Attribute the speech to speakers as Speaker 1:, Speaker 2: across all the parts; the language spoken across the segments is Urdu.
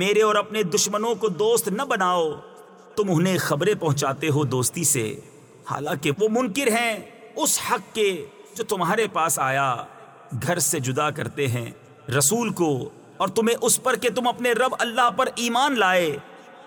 Speaker 1: میرے اور اپنے دشمنوں کو دوست نہ بناؤ تم انہیں خبریں پہنچاتے ہو دوستی سے حالانکہ وہ منکر ہیں اس حق کے جو تمہارے پاس آیا گھر سے جدا کرتے ہیں رسول کو اور تمہیں اس پر کہ تم اپنے رب اللہ پر ایمان لائے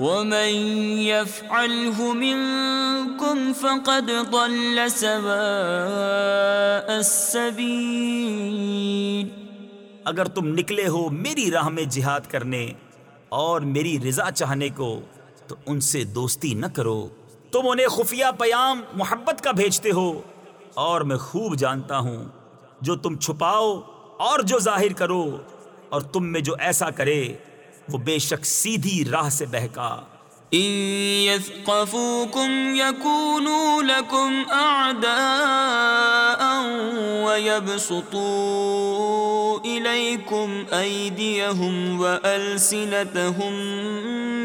Speaker 2: اگر
Speaker 1: تم نکلے ہو میری راہ میں جہاد کرنے اور میری رضا چاہنے کو تو ان سے دوستی نہ کرو تم انہیں خفیہ پیام محبت کا بھیجتے ہو اور میں خوب جانتا ہوں جو تم چھپاؤ اور جو ظاہر کرو اور تم میں جو ایسا کرے وہ بے شک سیدھی راہ سے
Speaker 2: يثقفوكم يكونوا لكم أعداء ويبسطوا إليكم أيديهم وألسنتهم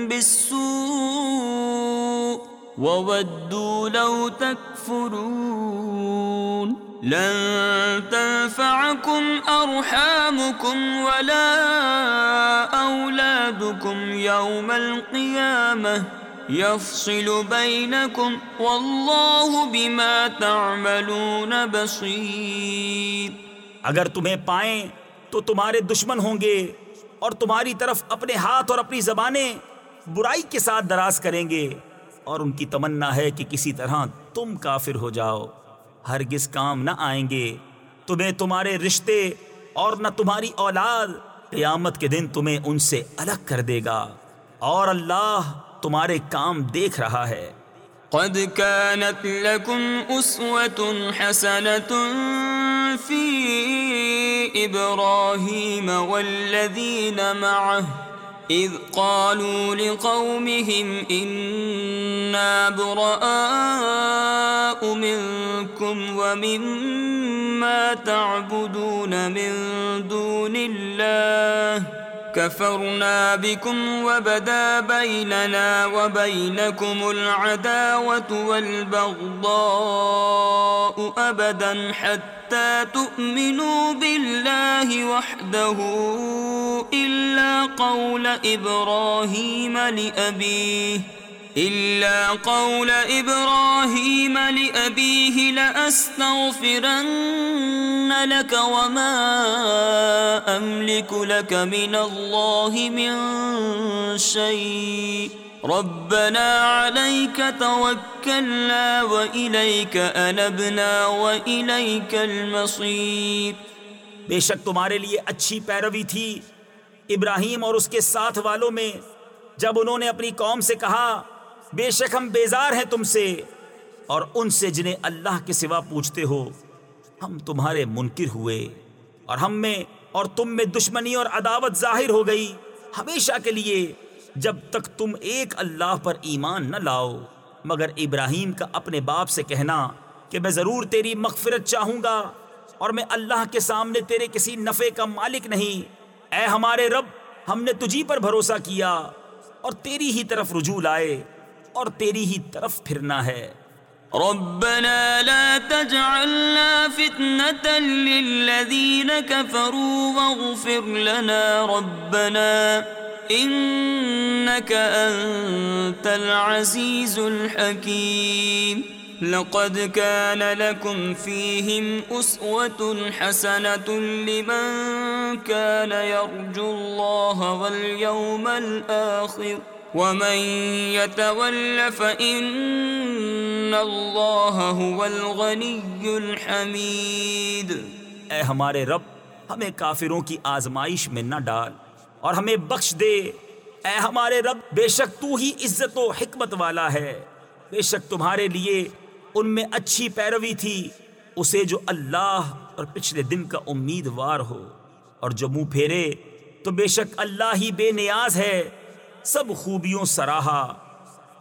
Speaker 2: بالسوء وودوا لو تكفرون لن تنفعكم ارحامكم ولا اولادكم يوم القيامه يفصل
Speaker 1: بينكم والله بما تعملون بصير اگر تمہیں پائیں تو تمہارے دشمن ہوں گے اور تمہاری طرف اپنے ہاتھ اور اپنی زبانیں برائی کے ساتھ دراز کریں گے اور ان کی تمنا ہے کہ کسی طرح تم کافر ہو جاؤ ہرگز کام نہ آئیں گے تمہیں تمہارے رشتے اور نہ تمہاری اولاد قیامت کے دن تمہیں ان سے الگ کر دے گا اور اللہ تمہارے کام دیکھ رہا ہے قد كانت لكم أسوة حسنة
Speaker 2: في إبراهيم والذين معه إذ قالوا لقومهم إنا منكم ومما تعبدون من دون الله كفرنا بكم وبدا بيننا وبينكم العداوة والبغضاء أبدا حتى تؤمنوا بالله وحده إلا قول إبراهيم لأبيه قول لك لك وما من من شيء ربنا عليك وإليك وإليك
Speaker 1: سیت بے شک تمہارے لیے اچھی پیروی تھی ابراہیم اور اس کے ساتھ والوں میں جب انہوں نے اپنی قوم سے کہا بے شک ہم بیزار ہیں تم سے اور ان سے جنہیں اللہ کے سوا پوچھتے ہو ہم تمہارے منکر ہوئے اور ہم میں اور تم میں دشمنی اور عداوت ظاہر ہو گئی ہمیشہ کے لیے جب تک تم ایک اللہ پر ایمان نہ لاؤ مگر ابراہیم کا اپنے باپ سے کہنا کہ میں ضرور تیری مغفرت چاہوں گا اور میں اللہ کے سامنے تیرے کسی نفے کا مالک نہیں اے ہمارے رب ہم نے تجھی پر بھروسہ کیا اور تیری ہی طرف رجوع لائے اور تیری ہی طرف پھرنا ہے ربنا لا تجعلنا فتنة
Speaker 2: للذين كفروا واغفر لنا ربنا إنك أنت العزيز الحكيم لقد كان لكم فيهم أسوة حسنة لمن كان يرجو الله واليوم الآخر اے
Speaker 1: ہمارے رب ہمیں کافروں کی آزمائش میں نہ ڈال اور ہمیں بخش دے اے ہمارے رب بے شک تو ہی عزت و حکمت والا ہے بے شک تمہارے لیے ان میں اچھی پیروی تھی اسے جو اللہ اور پچھلے دن کا امیدوار ہو اور جو منہ پھیرے تو بے شک اللہ ہی بے نیاز ہے سب خوبیوں سراہا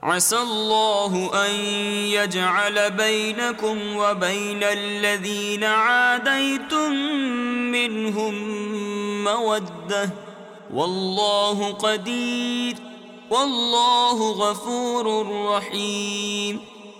Speaker 1: عسى الله
Speaker 2: ان يجعل بينكم وبين الذين عاديتم منهم موده والله قدير والله غفور رحيم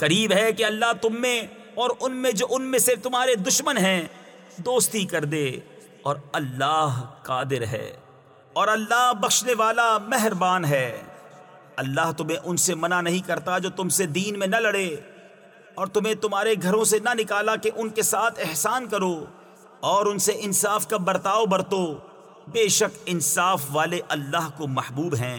Speaker 1: قریب ہے کہ اللہ تم میں اور ان میں جو ان میں سے تمہارے دشمن ہیں دوستی کر دے اور اللہ قادر ہے اور اللہ بخشنے والا مہربان ہے اللہ تمہیں ان سے منع نہیں کرتا جو تم سے دین میں نہ لڑے اور تمہیں تمہارے گھروں سے نہ نکالا کہ ان کے ساتھ احسان کرو اور ان سے انصاف کا برتاؤ برتو بے شک انصاف والے اللہ کو محبوب ہیں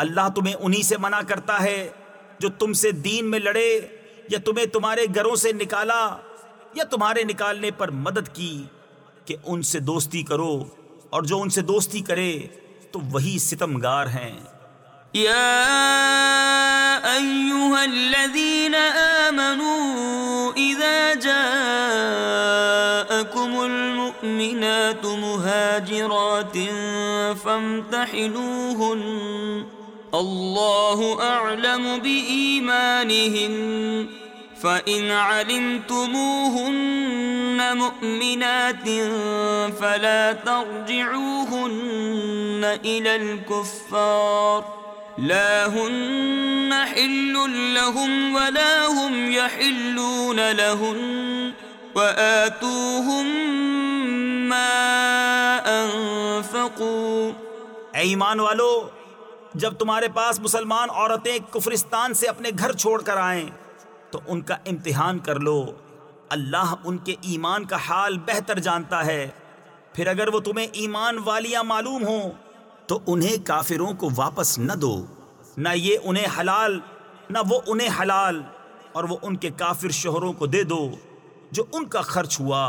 Speaker 1: اللہ تمہیں انہی سے منع کرتا ہے جو تم سے دین میں لڑے یا تمہیں تمہارے گھروں سے نکالا یا تمہارے نکالنے پر مدد کی کہ ان سے دوستی کرو اور جو ان سے دوستی کرے تو وہی ستم گار ہیں
Speaker 2: یا اللہ اعلم إِلَى الْكُفَّارِ لَا هُنَّ تمہنتی لَهُمْ وَلَا هُمْ يَحِلُّونَ علم وَآتُوهُمْ مَا
Speaker 1: أَنفَقُوا اے ایمان والو جب تمہارے پاس مسلمان عورتیں کفرستان سے اپنے گھر چھوڑ کر آئیں تو ان کا امتحان کر لو اللہ ان کے ایمان کا حال بہتر جانتا ہے پھر اگر وہ تمہیں ایمان والیاں معلوم ہوں تو انہیں کافروں کو واپس نہ دو نہ یہ انہیں حلال نہ وہ انہیں حلال اور وہ ان کے کافر شوہروں کو دے دو جو ان کا خرچ ہوا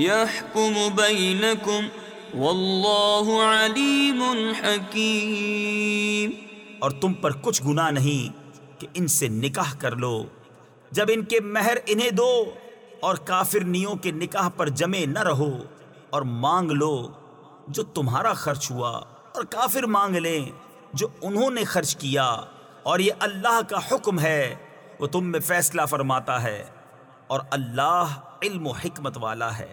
Speaker 2: يحكم بينكم
Speaker 1: اور تم پر کچھ گناہ نہیں کہ ان سے نکاح کر لو جب ان کے مہر انہیں دو اور کافر نیوں کے نکاح پر جمے نہ رہو اور مانگ لو جو تمہارا خرچ ہوا اور کافر مانگ لیں جو انہوں نے خرچ کیا اور یہ اللہ کا حکم ہے وہ تم میں فیصلہ فرماتا ہے اور اللہ علم و حکمت والا ہے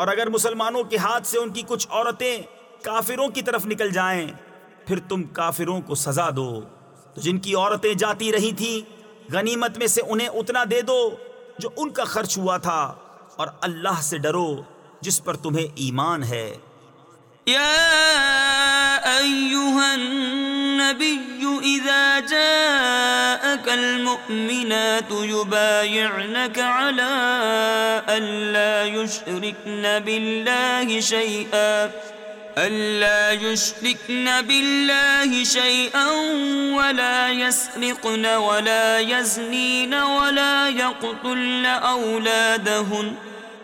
Speaker 1: اور اگر مسلمانوں کے ہاتھ سے ان کی کچھ عورتیں کافروں کی طرف نکل جائیں پھر تم کافروں کو سزا دو تو جن کی عورتیں جاتی رہی تھیں غنیمت میں سے انہیں اتنا دے دو جو ان کا خرچ ہوا تھا اور اللہ سے ڈرو جس پر تمہیں ایمان ہے النبي إذا جاءك
Speaker 2: المؤمنات يبايعنك على ألا يشركن بالله شيئا ألا يشركن بالله شيئا ولا يسرقن ولا يزنين ولا يقتل أولادهن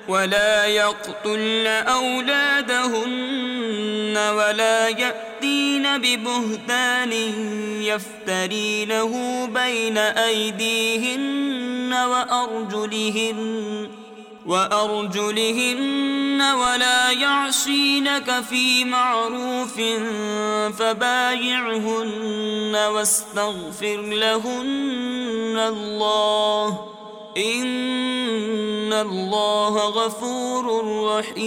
Speaker 2: ولا يقتل أولادهن ولا يأتين ببهتان يفترينه بين أيديهن وأرجلهن وأرجلهن ولا يعصينك في معروف فبايعهن واستغفر لهن
Speaker 1: الله غفور کفر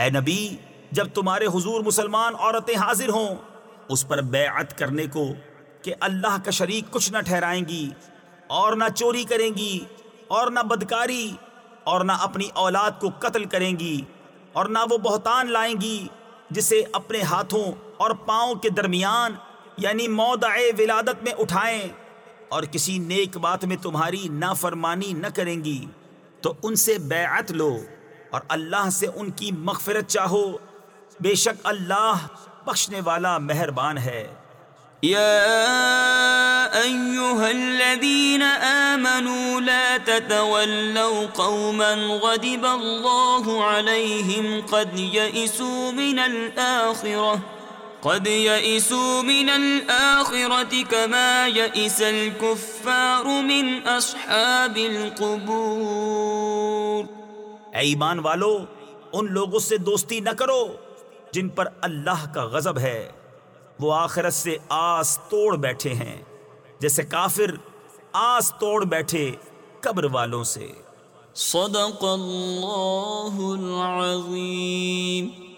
Speaker 1: اے نبی جب تمہارے حضور مسلمان عورتیں حاضر ہوں اس پر بیعت کرنے کو کہ اللہ کا شریک کچھ نہ ٹھہرائیں گی اور نہ چوری کریں گی اور نہ بدکاری اور نہ اپنی اولاد کو قتل کریں گی اور نہ وہ بہتان لائیں گی جسے اپنے ہاتھوں اور پاؤں کے درمیان یعنی مودع ولادت میں اٹھائیں اور کسی نیک بات میں تمہاری نافرمانی نہ کریں گی تو ان سے بیعت لو اور اللہ سے ان کی مغفرت چاہو بے شک اللہ بخشنے والا مہربان ہے
Speaker 2: آمنوا لا تتولوا قوما قد قد من من من الآخرة الآخرة يئسوا كما يئس
Speaker 1: الكفار أصحاب القبور اے ایمان والو ان لوگوں سے دوستی نہ کرو جن پر اللہ کا غضب ہے وہ آخرت سے آس توڑ بیٹھے ہیں جیسے کافر آس توڑ بیٹھے قبر والوں سے صدق اللہ العظیم